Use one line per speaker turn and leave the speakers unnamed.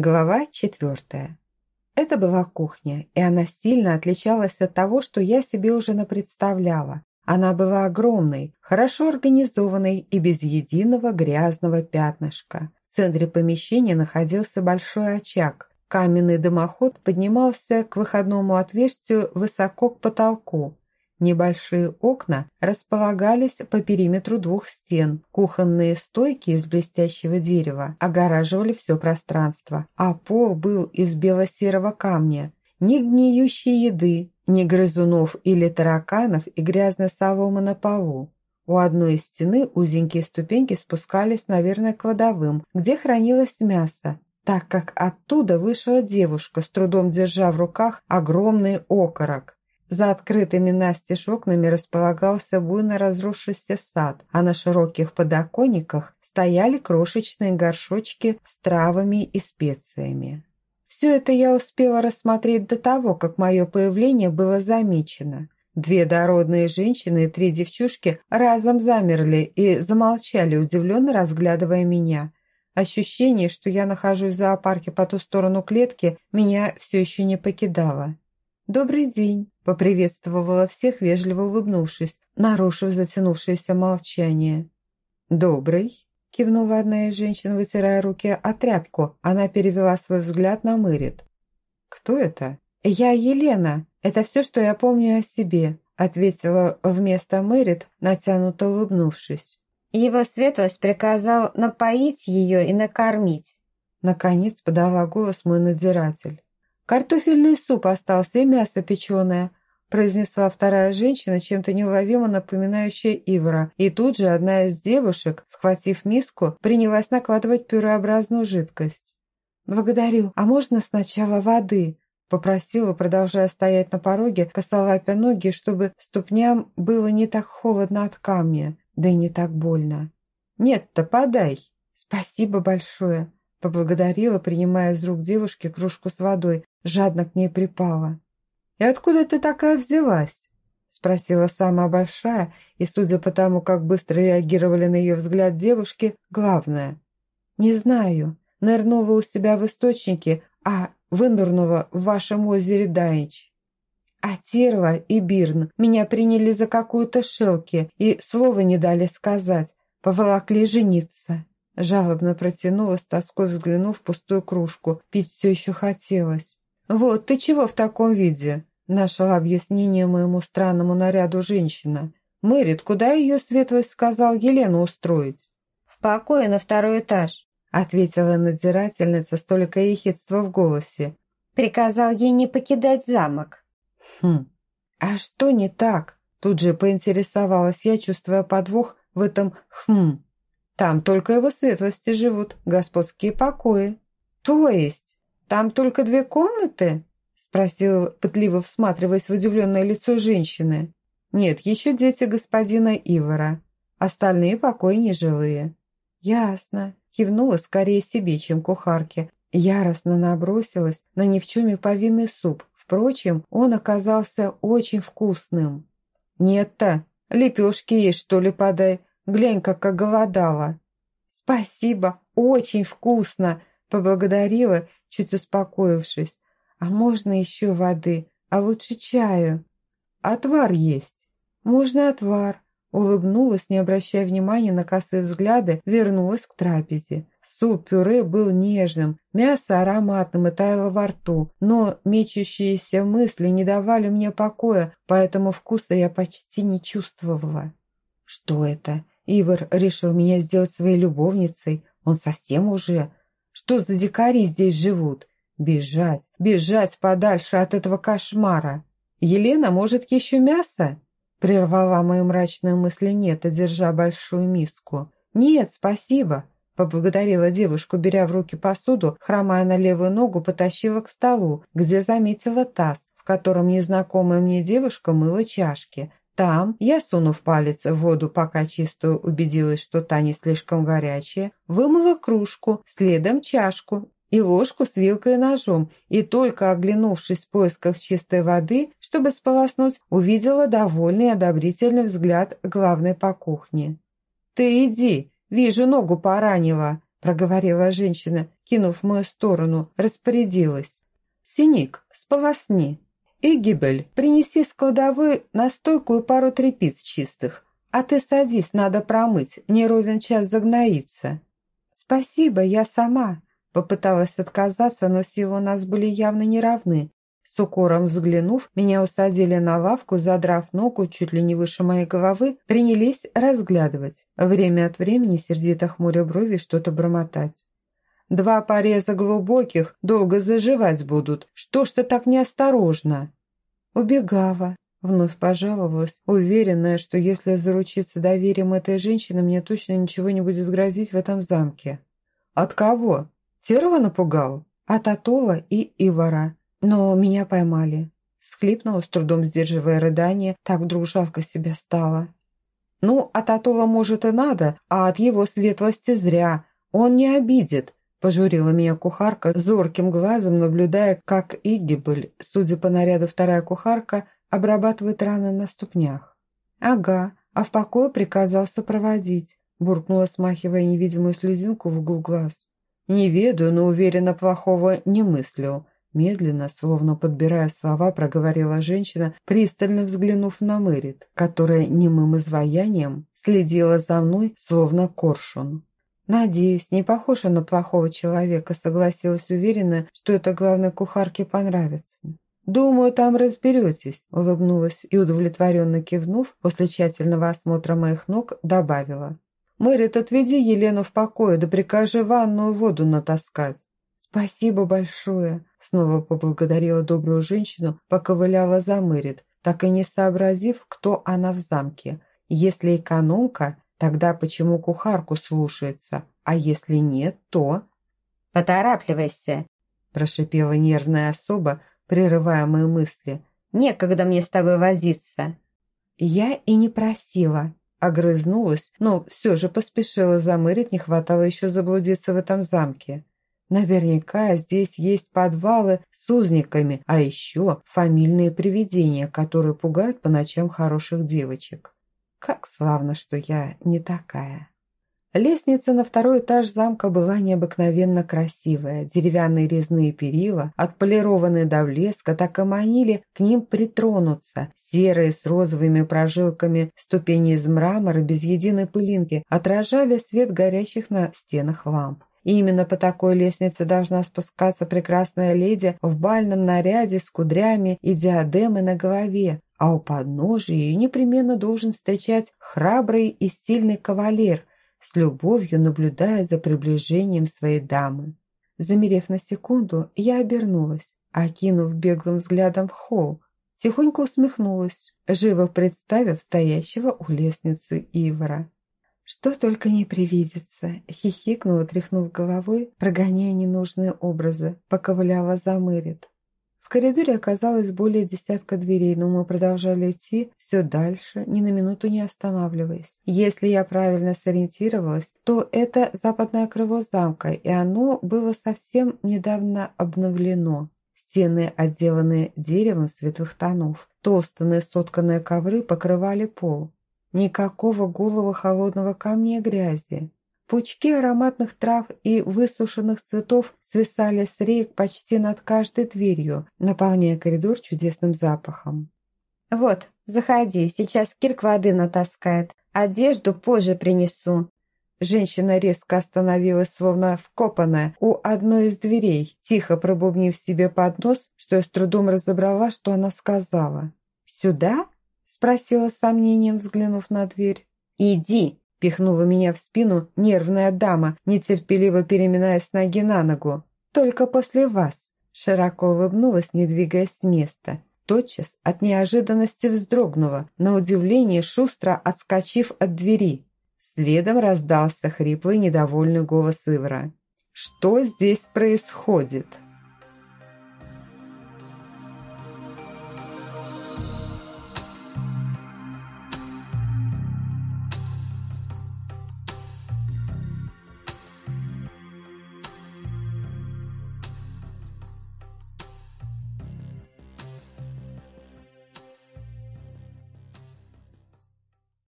Глава четвертая. Это была кухня, и она сильно отличалась от того, что я себе уже напредставляла. Она была огромной, хорошо организованной и без единого грязного пятнышка. В центре помещения находился большой очаг. Каменный дымоход поднимался к выходному отверстию высоко к потолку. Небольшие окна располагались по периметру двух стен. Кухонные стойки из блестящего дерева огораживали все пространство, а пол был из бело-серого камня. Ни гниющей еды, ни грызунов или тараканов и грязной соломы на полу. У одной из стены узенькие ступеньки спускались, наверное, к кладовым, где хранилось мясо, так как оттуда вышла девушка, с трудом держа в руках огромный окорок. За открытыми настежь окнами располагался буйно разрушившийся сад, а на широких подоконниках стояли крошечные горшочки с травами и специями. Все это я успела рассмотреть до того, как мое появление было замечено. Две дородные женщины и три девчушки разом замерли и замолчали, удивленно разглядывая меня. Ощущение, что я нахожусь в зоопарке по ту сторону клетки, меня все еще не покидало. «Добрый день», — поприветствовала всех, вежливо улыбнувшись, нарушив затянувшееся молчание. «Добрый», — кивнула одна из женщин, вытирая руки о тряпку. Она перевела свой взгляд на Мырит. «Кто это?» «Я Елена. Это все, что я помню о себе», — ответила вместо Мэрит, натянуто улыбнувшись.
«Его светлость приказал напоить ее и накормить», —
наконец подала голос мой надзиратель. «Картофельный суп остался и мясо печеное», произнесла вторая женщина, чем-то неуловимо напоминающая Ивара, и тут же одна из девушек, схватив миску, принялась накладывать пюреобразную жидкость. «Благодарю. А можно сначала воды?» Попросила, продолжая стоять на пороге, косолапя ноги, чтобы ступням было не так холодно от камня, да и не так больно. «Нет-то подай!» «Спасибо большое!» Поблагодарила, принимая из рук девушки кружку с водой, жадно к ней припала. «И откуда ты такая взялась?» Спросила самая большая, и, судя по тому, как быстро реагировали на ее взгляд девушки, главное. «Не знаю. Нырнула у себя в источнике, а вынырнула в вашем озере Даич. А Терва и Бирн меня приняли за какую-то шелки и слова не дали сказать, поволокли жениться». Жалобно протянула с тоской, взглянув в пустую кружку. Пить все еще хотелось. «Вот, ты чего в таком виде?» Нашла объяснение моему странному наряду женщина. «Мэрит, куда ее светлость сказал Елену устроить?»
«В покое на второй этаж», — ответила надзирательница с только ехидства в голосе. «Приказал ей не покидать замок».
«Хм, а что не так?» Тут же поинтересовалась я, чувствуя подвох в этом «хм». Там только его светлости живут, господские покои. То есть, там только две комнаты? Спросила, пытливо всматриваясь в удивленное лицо женщины. Нет, еще дети господина Ивара. Остальные покои нежилые. Ясно. Кивнула скорее себе, чем кухарке. Яростно набросилась на ни в чем не повинный суп. Впрочем, он оказался очень вкусным. «Нет-то, лепешки есть, что ли, подай. Глянь, как оголодала». «Спасибо, очень вкусно!» – поблагодарила, чуть успокоившись. «А можно еще воды, а лучше чаю?» «Отвар есть». «Можно отвар», – улыбнулась, не обращая внимания на косые взгляды, вернулась к трапезе. Суп-пюре был нежным, мясо ароматным и таяло во рту, но мечущиеся мысли не давали мне покоя, поэтому вкуса я почти не чувствовала. «Что это?» Ивар решил меня сделать своей любовницей. Он совсем уже... Что за дикари здесь живут? Бежать, бежать подальше от этого кошмара. Елена, может, еще мясо? Прервала мои мрачные мысли нет, держа большую миску. Нет, спасибо. Поблагодарила девушку, беря в руки посуду, хромая на левую ногу, потащила к столу, где заметила таз, в котором незнакомая мне девушка мыла чашки. Там я, сунув палец в воду, пока чистую убедилась, что та не слишком горячая, вымыла кружку, следом чашку и ложку с вилкой и ножом, и только оглянувшись в поисках чистой воды, чтобы сполоснуть, увидела довольный и одобрительный взгляд главной по кухне. «Ты иди, вижу, ногу поранила», – проговорила женщина, кинув в мою сторону, распорядилась. «Синик, сполосни. И принеси с кладовой настойку и пару тряпиц чистых. А ты садись, надо промыть, не ровен час загноится». «Спасибо, я сама», – попыталась отказаться, но силы у нас были явно неравны. С укором взглянув, меня усадили на лавку, задрав ногу чуть ли не выше моей головы, принялись разглядывать. Время от времени сердито хмуря брови что-то бормотать. «Два пореза глубоких долго заживать будут. Что ж ты так неосторожно?» «Убегава», — вновь пожаловалась, уверенная, что если заручиться доверием этой женщины, мне точно ничего не будет грозить в этом замке. «От кого? Серого напугал?» «От Атола и Ивара. Но меня поймали. Схлипнула, с трудом сдерживая рыдание, так вдруг жалко себя стало. «Ну, от Атола, может, и надо, а от его светлости зря. Он не обидит», – пожурила меня кухарка, зорким глазом наблюдая, как Игибель, судя по наряду вторая кухарка, обрабатывает раны на ступнях. «Ага, а в покое приказал сопроводить», – буркнула, смахивая невидимую слезинку в угол глаз. «Не ведаю, но уверенно плохого не мыслил», Медленно, словно подбирая слова, проговорила женщина, пристально взглянув на Мэрит, которая немым изваянием следила за мной, словно коршун. «Надеюсь, не похожа на плохого человека», согласилась уверенно, что это главной кухарке понравится. «Думаю, там разберетесь», – улыбнулась и, удовлетворенно кивнув, после тщательного осмотра моих ног, добавила. «Мэрит, отведи Елену в покое, да прикажи ванную воду натаскать». «Спасибо большое», Снова поблагодарила добрую женщину, поковыляла за Мэрит, так и не сообразив, кто она в замке. Если экономка, тогда почему кухарку слушается, а если нет, то...
«Поторапливайся!» – прошипела нервная особа, прерывая мои мысли. «Некогда мне с тобой возиться!»
Я и не просила. Огрызнулась, но все же поспешила замырить, не хватало еще заблудиться в этом замке. Наверняка здесь есть подвалы с узниками, а еще фамильные привидения, которые пугают по ночам хороших девочек. Как славно, что я не такая. Лестница на второй этаж замка была необыкновенно красивая. Деревянные резные перила, отполированные до блеска, так и манили к ним притронуться. Серые с розовыми прожилками ступени из мрамора без единой пылинки отражали свет горящих на стенах ламп. И именно по такой лестнице должна спускаться прекрасная леди в бальном наряде с кудрями и диадемой на голове, а у подножия ее непременно должен встречать храбрый и сильный кавалер, с любовью наблюдая за приближением своей дамы. Замерев на секунду, я обернулась, окинув беглым взглядом холл, тихонько усмехнулась, живо представив стоящего у лестницы Ивара. Что только не привидится, хихикнула, тряхнув головой, прогоняя ненужные образы, поковыляла за Мэрит. В коридоре оказалось более десятка дверей, но мы продолжали идти все дальше, ни на минуту не останавливаясь. Если я правильно сориентировалась, то это западное крыло замка, и оно было совсем недавно обновлено. Стены, отделанные деревом светлых тонов, толстые сотканные ковры покрывали пол. Никакого голого холодного камня и грязи. Пучки ароматных трав и высушенных цветов свисали с рейк почти над каждой дверью, наполняя коридор чудесным запахом.
«Вот, заходи, сейчас Кирк воды натаскает. Одежду позже принесу».
Женщина резко остановилась, словно вкопанная, у одной из дверей, тихо пробубнив себе под нос, что я с трудом разобрала, что она сказала. «Сюда?» Спросила с сомнением, взглянув на дверь.
«Иди!»
– пихнула меня в спину нервная дама, нетерпеливо переминаясь с ноги на ногу. «Только после вас!» Широко улыбнулась, не двигаясь с места. Тотчас от неожиданности вздрогнула, на удивление шустро отскочив от двери. Следом раздался хриплый недовольный голос Ивра. «Что здесь происходит?»